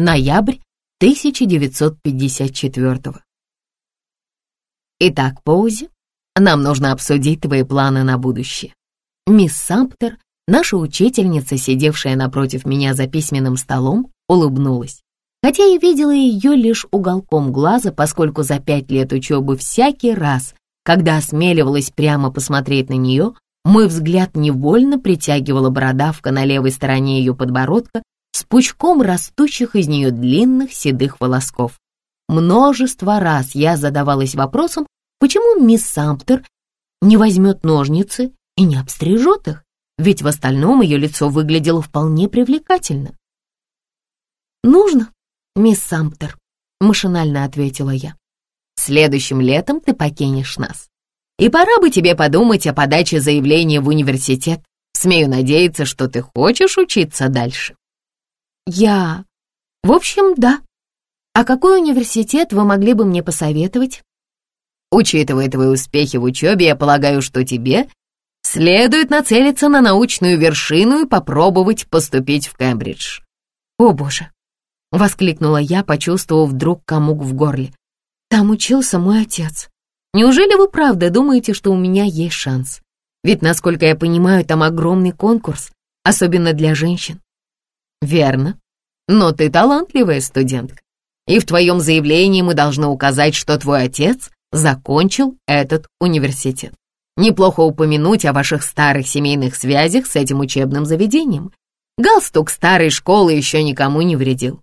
Ноябрь 1954 Итак, Поузи, нам нужно обсудить твои планы на будущее. Мисс Самптер, наша учительница, сидевшая напротив меня за письменным столом, улыбнулась. Хотя я видела ее лишь уголком глаза, поскольку за пять лет учебы всякий раз, когда осмеливалась прямо посмотреть на нее, мой взгляд невольно притягивала бородавка на левой стороне ее подбородка с пучком растущих из нее длинных седых волосков. Множество раз я задавалась вопросом, почему мисс Самптер не возьмет ножницы и не обстрижет их, ведь в остальном ее лицо выглядело вполне привлекательно. «Нужно, мисс Самптер», — машинально ответила я. «Следующим летом ты покинешь нас. И пора бы тебе подумать о подаче заявления в университет. Смею надеяться, что ты хочешь учиться дальше». «Я... В общем, да. А какой университет вы могли бы мне посоветовать?» «Учитывая твои успехи в учебе, я полагаю, что тебе следует нацелиться на научную вершину и попробовать поступить в Кембридж». «О, боже!» — воскликнула я, почувствовав вдруг комок в горле. «Там учился мой отец. Неужели вы правда думаете, что у меня есть шанс? Ведь, насколько я понимаю, там огромный конкурс, особенно для женщин. Верно. Но ты талантливая студентка. И в твоем заявлении мы должны указать, что твой отец закончил этот университет. Неплохо упомянуть о ваших старых семейных связях с этим учебным заведением. Галстук старой школы еще никому не вредил.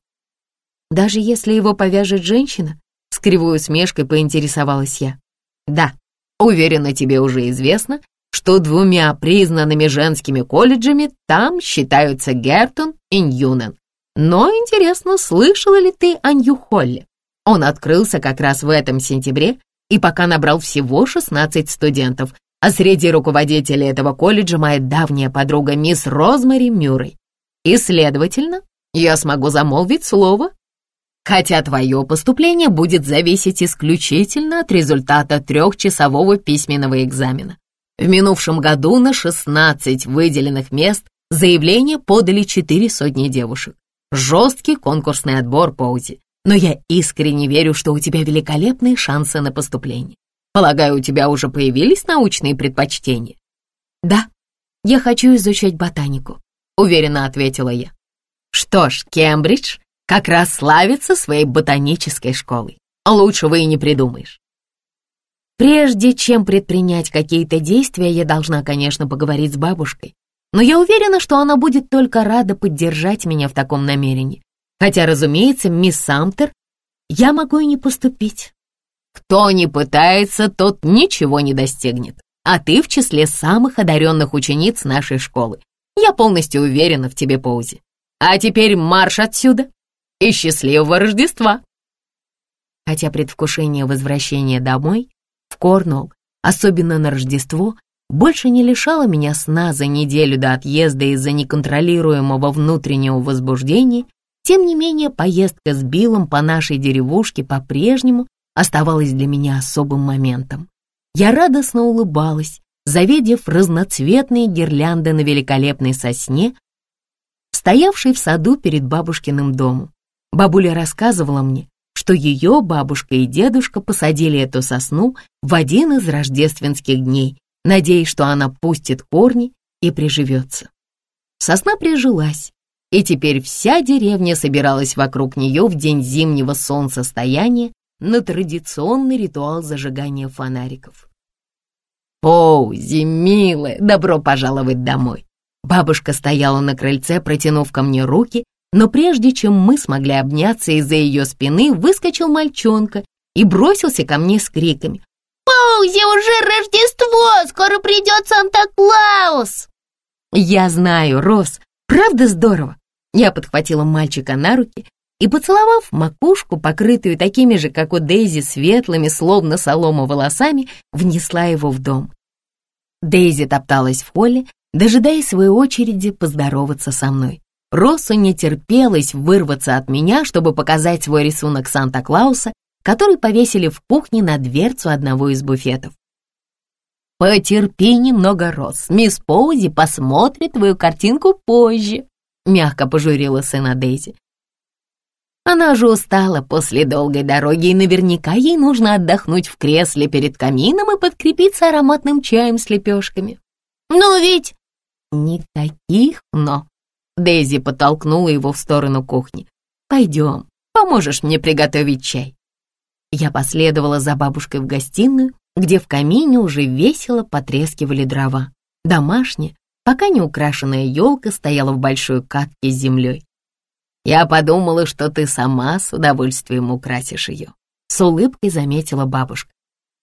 Даже если его повяжет женщина, с кривой усмешкой поинтересовалась я. Да, уверена, тебе уже известно, что двумя признанными женскими колледжами там считаются Гертон и Ньюнен. Но интересно, слышала ли ты о Нью-Холле? Он открылся как раз в этом сентябре и пока набрал всего 16 студентов, а среди руководителей этого колледжа моя давняя подруга мисс Розмари Мюррей. И, следовательно, я смогу замолвить слово, хотя твое поступление будет зависеть исключительно от результата трехчасового письменного экзамена. В минувшем году на 16 выделенных мест заявление подали четыре сотни девушек. Жесткий конкурсный отбор, Поузи. Но я искренне верю, что у тебя великолепные шансы на поступление. Полагаю, у тебя уже появились научные предпочтения? Да, я хочу изучать ботанику, уверенно ответила я. Что ж, Кембридж как раз славится своей ботанической школой. Лучшего и не придумаешь. Прежде чем предпринять какие-то действия, я должна, конечно, поговорить с бабушкой. Но я уверена, что она будет только рада поддержать меня в таком намерении. Хотя, разумеется, мисс Самтер, я могу и не поступить. Кто не пытается, тот ничего не достигнет. А ты в числе самых одаренных учениц нашей школы. Я полностью уверена в тебе, Поузи. А теперь марш отсюда и счастливого Рождества!» Хотя предвкушение возвращения домой Корнуолл, особенно на Рождество, больше не лишало меня сна за неделю до отъезда из-за неконтролируемого внутреннего возбуждения, тем не менее поездка с Биллом по нашей деревушке по-прежнему оставалась для меня особым моментом. Я радостно улыбалась, завидев разноцветные гирлянды на великолепной сосне, стоявшей в саду перед бабушкиным домом. Бабуля рассказывала мне, что ее бабушка и дедушка посадили эту сосну в один из рождественских дней, надеясь, что она пустит корни и приживется. Сосна прижилась, и теперь вся деревня собиралась вокруг нее в день зимнего солнцестояния на традиционный ритуал зажигания фонариков. «Поузи, милая, добро пожаловать домой!» Бабушка стояла на крыльце, протянув ко мне руки но прежде чем мы смогли обняться из-за ее спины, выскочил мальчонка и бросился ко мне с криками. «Паузи, уже Рождество! Скоро придет Санта-Клаус!» «Я знаю, Рос, правда здорово!» Я подхватила мальчика на руки и, поцеловав макушку, покрытую такими же, как у Дейзи, светлыми, словно солома волосами, внесла его в дом. Дейзи топталась в холле, дожидаясь своей очереди поздороваться со мной. Россу не терпелось вырваться от меня, чтобы показать свой рисунок Санта-Клауса, который повесили в кухне на дверцу одного из буфетов. «Потерпи немного, Росс, мисс Поузи посмотрит твою картинку позже», мягко пожурила сына Дейзи. Она же устала после долгой дороги, и наверняка ей нужно отдохнуть в кресле перед камином и подкрепиться ароматным чаем с лепешками. «Но ведь...» «Никаких «но». Дейзи подтолкнула его в сторону кухни. «Пойдем, поможешь мне приготовить чай». Я последовала за бабушкой в гостиную, где в камине уже весело потрескивали дрова. Домашняя, пока не украшенная елка стояла в большой катке с землей. Я подумала, что ты сама с удовольствием украсишь ее. С улыбкой заметила бабушка.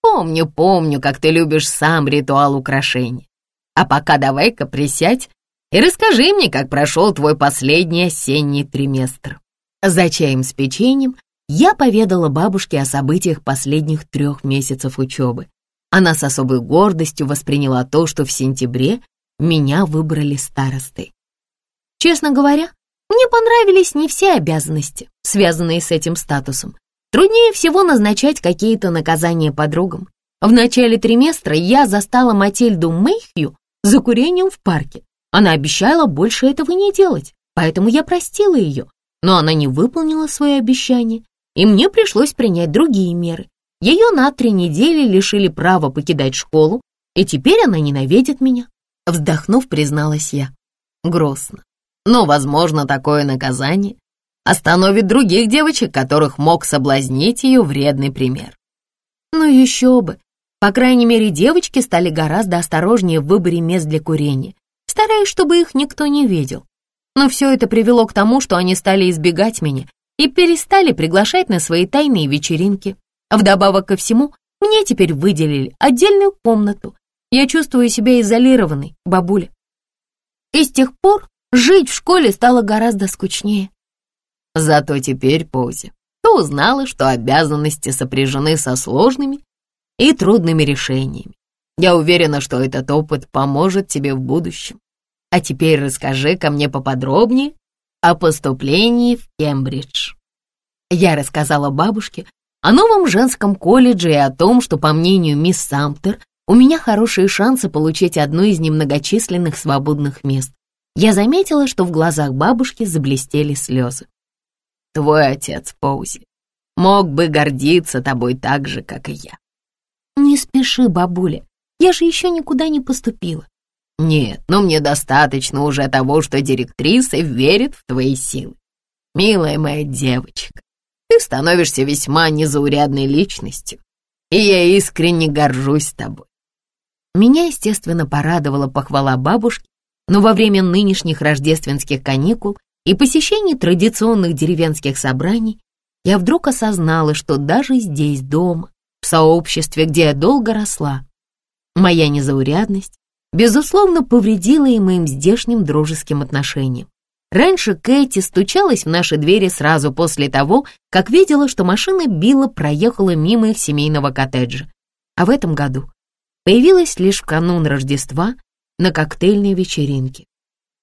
Помню, помню, как ты любишь сам ритуал украшения. А пока давай-ка присядь и расскажи мне, как прошел твой последний осенний триместр. За чаем с печеньем я поведала бабушке о событиях последних трех месяцев учебы. Она с особой гордостью восприняла то, что в сентябре меня выбрали старостой. Честно говоря, мне понравились не все обязанности, связанные с этим статусом. Труднее всего назначать какие-то наказания подругам. В начале триместра я застала Матильду Мэйхью за курением в парке. Она обещала больше этого не делать, поэтому я простила ее. Но она не выполнила свое обещание, и мне пришлось принять другие меры. Ее на три недели лишили права покидать школу, и теперь она ненавидит меня. Вздохнув, призналась я. Грустно. Но, возможно, такое наказание остановит других девочек, которых мог соблазнить ее вредный пример. Ну еще бы. По крайней мере, девочки стали гораздо осторожнее в выборе мест для курения, стараясь, чтобы их никто не видел. Но все это привело к тому, что они стали избегать меня и перестали приглашать на свои тайные вечеринки. Вдобавок ко всему, мне теперь выделили отдельную комнату. Я чувствую себя изолированной, бабуля. И с тех пор Жить в школе стало гораздо скучнее. Зато теперь, Пози, ты узнала, что обязанности сопряжены со сложными и трудными решениями. Я уверена, что этот опыт поможет тебе в будущем. А теперь расскажи ко мне поподробнее о поступлении в Кембридж. Я рассказала бабушке о новом женском колледже и о том, что, по мнению мисс Самтер, у меня хорошие шансы получить одно из немногочисленных свободных мест. Я заметила, что в глазах бабушки заблестели слезы. «Твой отец, Поузи, мог бы гордиться тобой так же, как и я». «Не спеши, бабуля, я же еще никуда не поступила». «Нет, но мне достаточно уже того, что директриса верит в твои силы. Милая моя девочка, ты становишься весьма незаурядной личностью, и я искренне горжусь тобой». Меня, естественно, порадовала похвала бабушки, но во время нынешних рождественских каникул и посещений традиционных деревенских собраний я вдруг осознала, что даже здесь, дома, в сообществе, где я долго росла, моя незаурядность, безусловно, повредила и моим здешним дружеским отношениям. Раньше Кэти стучалась в наши двери сразу после того, как видела, что машина Билла проехала мимо их семейного коттеджа. А в этом году появилась лишь в канун Рождества на коктейльной вечеринке,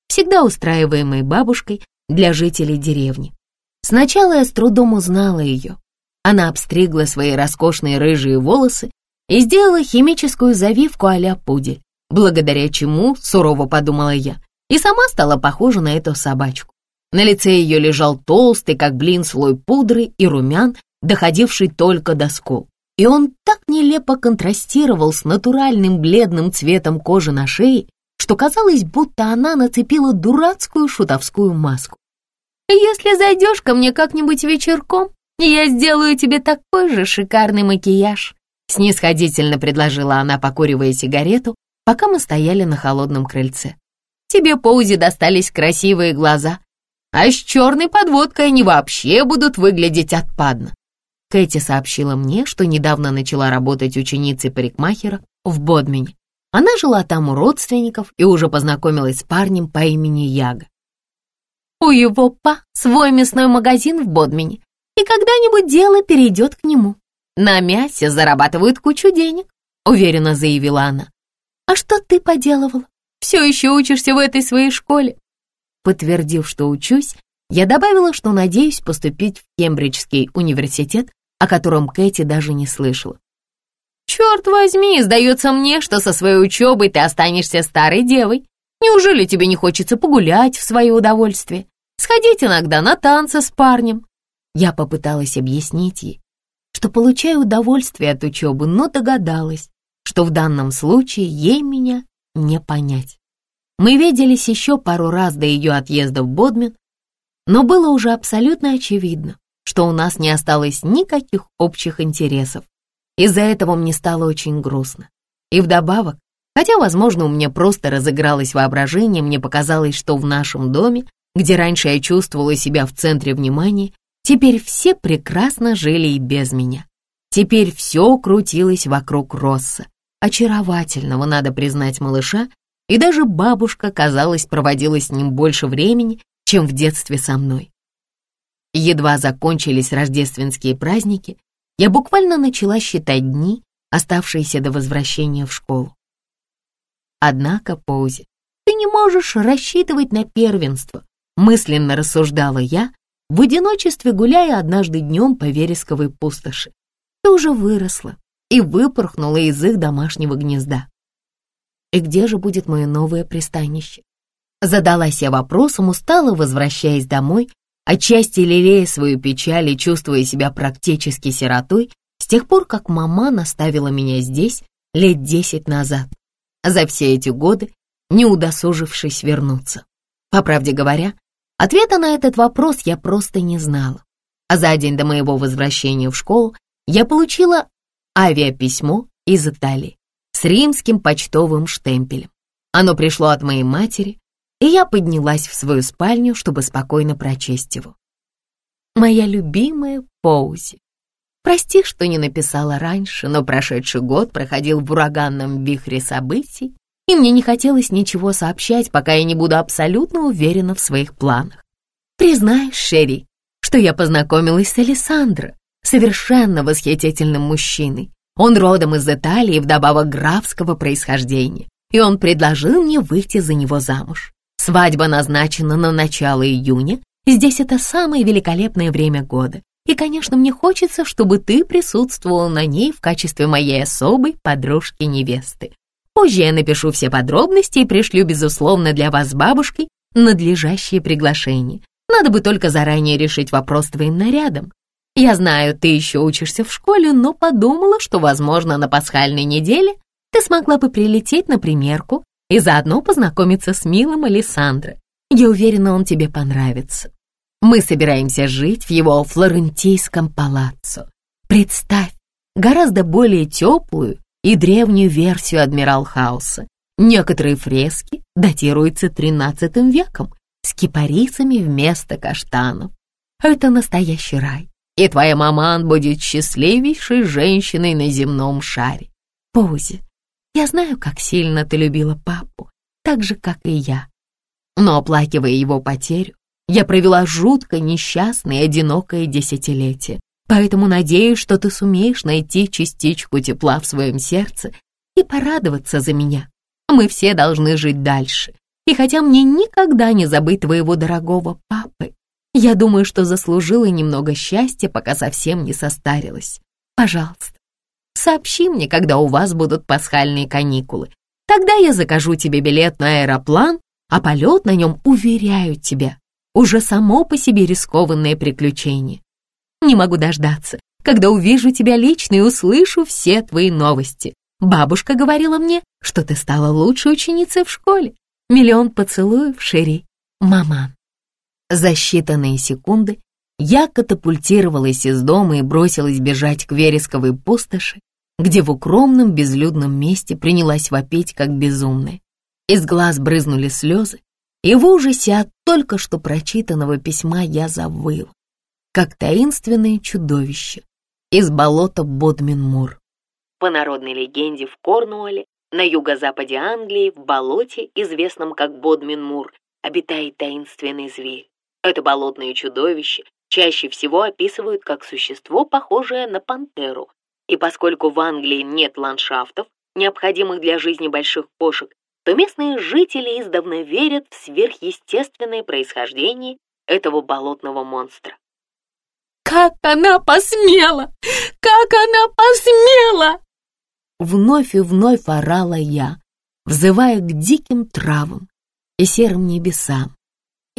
всегда устраиваемой бабушкой для жителей деревни. Сначала я с трудом узнала ее. Она обстригла свои роскошные рыжие волосы и сделала химическую завивку а-ля пудель, благодаря чему, сурово подумала я, и сама стала похожа на эту собачку. На лице ее лежал толстый, как блин, слой пудры и румян, доходивший только до скул и он так нелепо контрастировал с натуральным бледным цветом кожи на шее, что казалось, будто она нацепила дурацкую шутовскую маску. «Если зайдешь ко мне как-нибудь вечерком, я сделаю тебе такой же шикарный макияж», снисходительно предложила она, покуривая сигарету, пока мы стояли на холодном крыльце. «Тебе, Поузи, достались красивые глаза, а с черной подводкой они вообще будут выглядеть отпадно. Кэти сообщила мне, что недавно начала работать ученицей парикмахера в Бодмине. Она жила там у родственников и уже познакомилась с парнем по имени Яга. У его па свой мясной магазин в Бодмине, и когда-нибудь дело перейдет к нему. На мясе зарабатывают кучу денег, уверенно заявила она. А что ты поделывала? Все еще учишься в этой своей школе? Подтвердив, что учусь, я добавила, что надеюсь поступить в Кембриджский университет о котором Кэти даже не слышала. «Черт возьми, сдается мне, что со своей учебой ты останешься старой девой. Неужели тебе не хочется погулять в свое удовольствие? Сходить иногда на танцы с парнем?» Я попыталась объяснить ей, что получаю удовольствие от учебы, но догадалась, что в данном случае ей меня не понять. Мы виделись еще пару раз до ее отъезда в Бодмин, но было уже абсолютно очевидно, что у нас не осталось никаких общих интересов. Из-за этого мне стало очень грустно. И вдобавок, хотя, возможно, у меня просто разыгралось воображение, мне показалось, что в нашем доме, где раньше я чувствовала себя в центре внимания, теперь все прекрасно жили и без меня. Теперь все крутилось вокруг Росса, очаровательного, надо признать, малыша, и даже бабушка, казалось, проводила с ним больше времени, чем в детстве со мной. Едва закончились рождественские праздники, я буквально начала считать дни, оставшиеся до возвращения в школу. Однако, Поузи, ты не можешь рассчитывать на первенство, мысленно рассуждала я, в одиночестве гуляя однажды днем по вересковой пустоши. Ты уже выросла и выпорхнула из их домашнего гнезда. И где же будет мое новое пристанище? Задалась я вопросом, устала, возвращаясь домой, отчасти лелея свою печаль и чувствуя себя практически сиротой, с тех пор, как мама наставила меня здесь лет десять назад, за все эти годы не удосужившись вернуться. По правде говоря, ответа на этот вопрос я просто не знала. А за день до моего возвращения в школу я получила авиаписьмо из Италии с римским почтовым штемпелем. Оно пришло от моей матери, и я поднялась в свою спальню, чтобы спокойно прочесть его. Моя любимая Поузи. Прости, что не написала раньше, но прошедший год проходил в ураганном вихре событий, и мне не хотелось ничего сообщать, пока я не буду абсолютно уверена в своих планах. Признаюсь, Шерри, что я познакомилась с Александро, совершенно восхитительным мужчиной. Он родом из Италии, вдобавок графского происхождения, и он предложил мне выйти за него замуж. Свадьба назначена на начало июня, здесь это самое великолепное время года. И, конечно, мне хочется, чтобы ты присутствовала на ней в качестве моей особой подружки-невесты. Позже я напишу все подробности и пришлю, безусловно, для вас с бабушкой надлежащие приглашения. Надо бы только заранее решить вопрос с твоим нарядом. Я знаю, ты еще учишься в школе, но подумала, что, возможно, на пасхальной неделе ты смогла бы прилететь на примерку и заодно познакомиться с милым Александро. Я уверена, он тебе понравится. Мы собираемся жить в его флорентийском палаццо. Представь, гораздо более теплую и древнюю версию Адмирал Хауса. Некоторые фрески датируются XIII веком с кипарисами вместо каштанов. Это настоящий рай и твоя маман будет счастливейшей женщиной на земном шаре. Пози, я знаю, как сильно ты любила папу, так же, как и я. Но, оплакивая его потерю, я провела жутко несчастное и одинокое десятилетие, поэтому надеюсь, что ты сумеешь найти частичку тепла в своем сердце и порадоваться за меня. Мы все должны жить дальше, и хотя мне никогда не забыть твоего дорогого папы, я думаю, что заслужила немного счастья, пока совсем не состарилась. Пожалуйста, сообщи мне, когда у вас будут пасхальные каникулы. Тогда я закажу тебе билет на аэроплан, а полет на нем, уверяю тебя, уже само по себе рискованное приключение. Не могу дождаться, когда увижу тебя лично и услышу все твои новости. Бабушка говорила мне, что ты стала лучшей ученицей в школе. Миллион поцелуев, Шери, маман. За считанные секунды я катапультировалась из дома и бросилась бежать к вересковой пустоши, где в укромном безлюдном месте принялась вопить, как безумная. Из глаз брызнули слезы, и в ужасе от только что прочитанного письма я завыла, как таинственное чудовище из болота Бодмин-Мур. По народной легенде в Корнуолле, на юго-западе Англии, в болоте, известном как Бодмин-Мур, обитает таинственный зверь. Это болотное чудовище чаще всего описывают как существо, похожее на пантеру. И поскольку в Англии нет ландшафтов, необходимых для жизни больших кошек, то местные жители издавна верят в сверхъестественное происхождение этого болотного монстра. «Как она посмела! Как она посмела!» Вновь и вновь орала я, взывая к диким травам и серым небесам,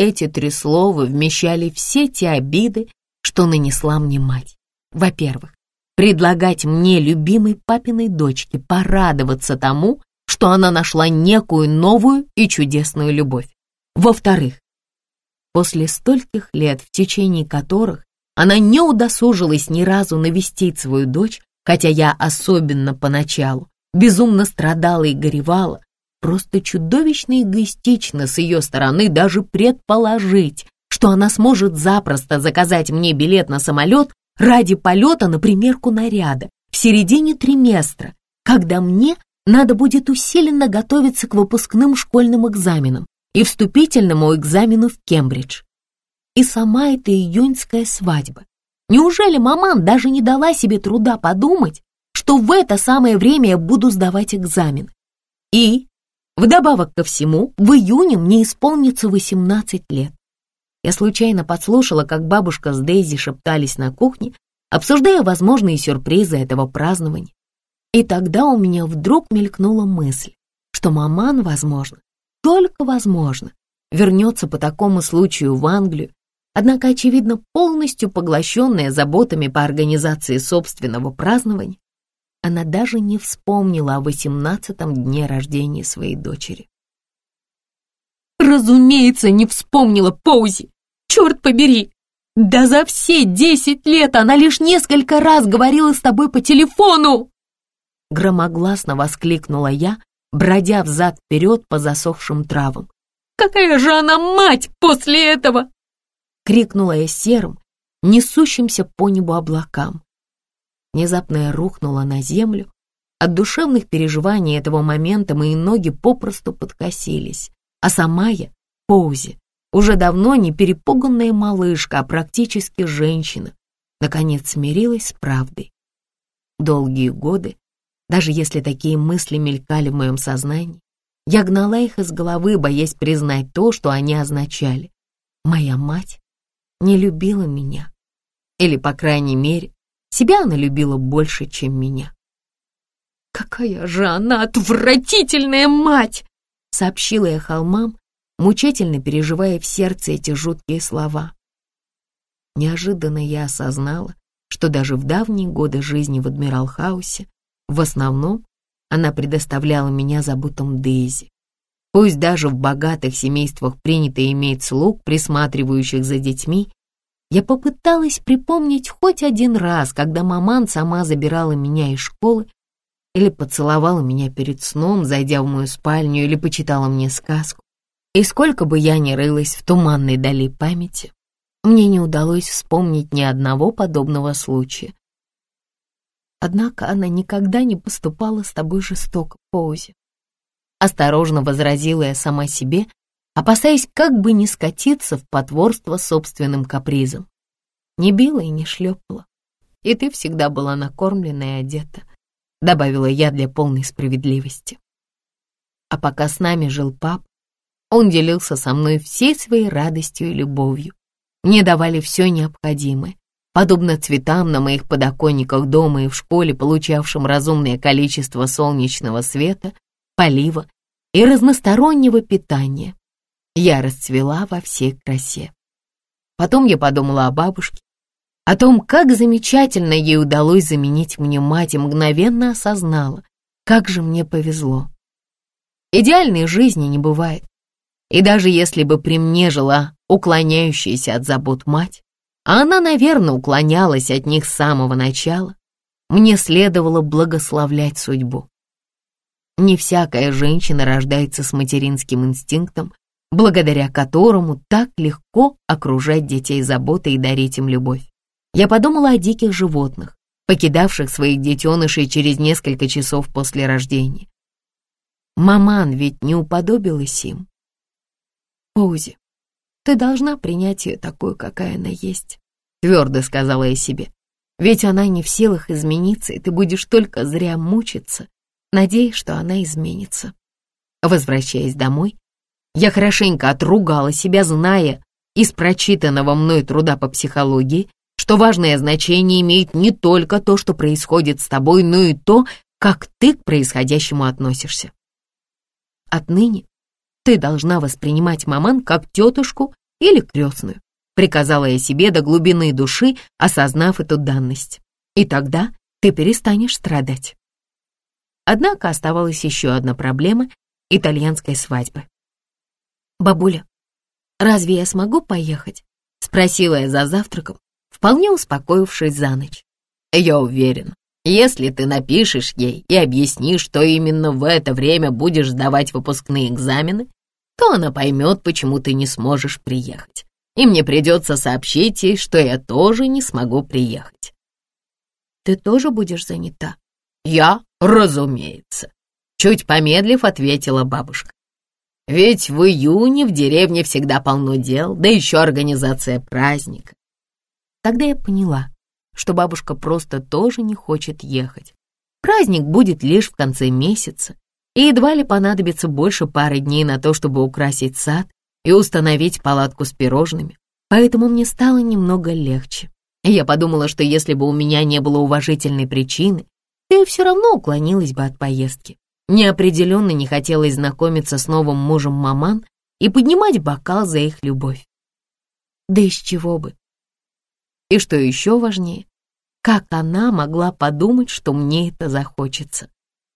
эти три слова вмещали все те обиды, что нанесла мне мать. Во-первых, предлагать мне, любимой папиной дочке, порадоваться тому, что она нашла некую новую и чудесную любовь. Во-вторых, после стольких лет, в течение которых она не удосужилась ни разу навестить свою дочь, хотя я особенно поначалу безумно страдала и горевала, просто чудовищно эгоистично с ее стороны даже предположить, что она сможет запросто заказать мне билет на самолет ради полета на примерку наряда в середине триместра, когда мне надо будет усиленно готовиться к выпускным школьным экзаменам и вступительному экзамену в Кембридж. И сама эта июньская свадьба. Неужели маман даже не дала себе труда подумать, что в это самое время я буду сдавать экзамен? И, вдобавок ко всему, в июне мне исполнится 18 лет. Я случайно подслушала, как бабушка с Дейзи шептались на кухне, обсуждая возможные сюрпризы этого празднования. И тогда у меня вдруг мелькнула мысль, что маман, возможно, только возможно, вернется по такому случаю в Англию, однако, очевидно, полностью поглощенная заботами по организации собственного празднования, она даже не вспомнила о восемнадцатом дне рождения своей дочери. «Разумеется, не вспомнила Поузи! Черт побери! Да за все десять лет она лишь несколько раз говорила с тобой по телефону!» Громогласно воскликнула я, бродя взад-вперед по засохшим травам. «Какая же она мать после этого!» Крикнула я серым, несущимся по небу облакам. Внезапно я рухнула на землю. От душевных переживаний этого момента мои ноги попросту подкосились, а сама я, Поузи, уже давно не перепуганная малышка, а практически женщина, наконец смирилась с правдой. Долгие годы даже если такие мысли мелькали в моем сознании, я гнала их из головы, боясь признать то, что они означали. Моя мать не любила меня. Или, по крайней мере, себя она любила больше, чем меня. «Какая же она отвратительная мать!» сообщила я холмам, мучительно переживая в сердце эти жуткие слова. Неожиданно я осознала, что даже в давние годы жизни в Адмирал-хаусе в основном она предоставляла меня заботам Дейзи. Пусть даже в богатых семействах принято иметь слуг, присматривающих за детьми, я попыталась припомнить хоть один раз, когда маман сама забирала меня из школы или поцеловала меня перед сном, зайдя в мою спальню, или почитала мне сказку. И сколько бы я ни рылась в туманной дали памяти, мне не удалось вспомнить ни одного подобного случая, Однако она никогда не поступала с тобой жестоко, Поузи. Осторожно возразила я сама себе, опасаясь как бы не скатиться в потворство собственным капризом. Не била и не шлепала. И ты всегда была накормлена и одета, добавила я для полной справедливости. А пока с нами жил пап, он делился со мной всей своей радостью и любовью. Мне давали все необходимое, подобно цветам на моих подоконниках дома и в школе, получавшим разумное количество солнечного света, полива и разностороннего питания. Я расцвела во всей красе. Потом я подумала о бабушке, о том, как замечательно ей удалось заменить мне мать и мгновенно осознала, как же мне повезло. Идеальной жизни не бывает. И даже если бы при мне жила уклоняющаяся от забот мать, а она, наверное, уклонялась от них с самого начала, мне следовало благословлять судьбу. Не всякая женщина рождается с материнским инстинктом, благодаря которому так легко окружать детей заботой и дарить им любовь. Я подумала о диких животных, покидавших своих детенышей через несколько часов после рождения. Маман ведь не уподобилась им. Поузи, ты должна принять ее такой, какая она есть, твердо сказала я себе. Ведь она не в силах измениться, и ты будешь только зря мучиться, надеясь, что она изменится. Возвращаясь домой, я хорошенько отругала себя, зная из прочитанного мной труда по психологии, что важное значение имеет не только то, что происходит с тобой, но и то, как ты к происходящему относишься. Отныне ты должна воспринимать маман как тетушку или крестную. приказала я себе до глубины души, осознав эту данность. И тогда ты перестанешь страдать. Однако оставалась еще одна проблема — итальянской свадьбы. «Бабуля, разве я смогу поехать?» — спросила я за завтраком, вполне успокоившись за ночь. «Я уверен, если ты напишешь ей и объяснишь, что именно в это время будешь сдавать выпускные экзамены, то она поймет, почему ты не сможешь приехать. И мне придется сообщить ей, что я тоже не смогу приехать. Ты тоже будешь занята? Я, разумеется. Чуть помедлив, ответила бабушка. Ведь в июне в деревне всегда полно дел, да еще организация праздника. Тогда я поняла, что бабушка просто тоже не хочет ехать. Праздник будет лишь в конце месяца, и едва ли понадобится больше пары дней на то, чтобы украсить сад и установить палатку с пирожными, поэтому мне стало немного легче. Я подумала, что если бы у меня не было уважительной причины, то я все равно уклонилась бы от поездки. Неопределенно не хотелось знакомиться с новым мужем маман и поднимать бокал за их любовь. Да из чего бы? И что еще важнее, как она могла подумать, что мне это захочется?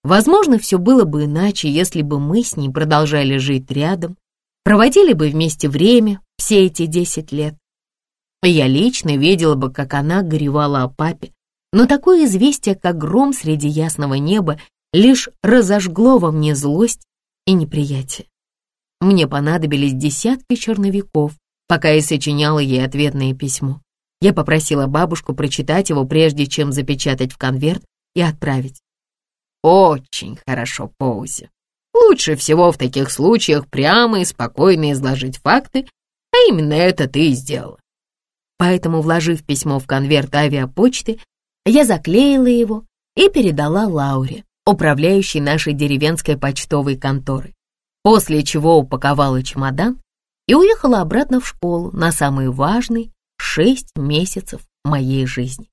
Возможно, все было бы иначе, если бы мы с ней продолжали жить рядом, проводили бы вместе время все эти десять лет. Я лично видела бы, как она горевала о папе, но такое известие, как гром среди ясного неба, лишь разожгло во мне злость и неприятие. Мне понадобились десятки черновиков, пока я сочиняла ей ответное письмо. Я попросила бабушку прочитать его, прежде чем запечатать в конверт и отправить. Очень хорошо, Поузи. Лучше всего в таких случаях прямо и спокойно изложить факты, а именно это ты и сделала. Поэтому, вложив письмо в конверт авиапочты, я заклеила его и передала Лауре, управляющей нашей деревенской почтовой конторой, после чего упаковала чемодан и уехала обратно в школу на самый важный шесть месяцев моей жизни.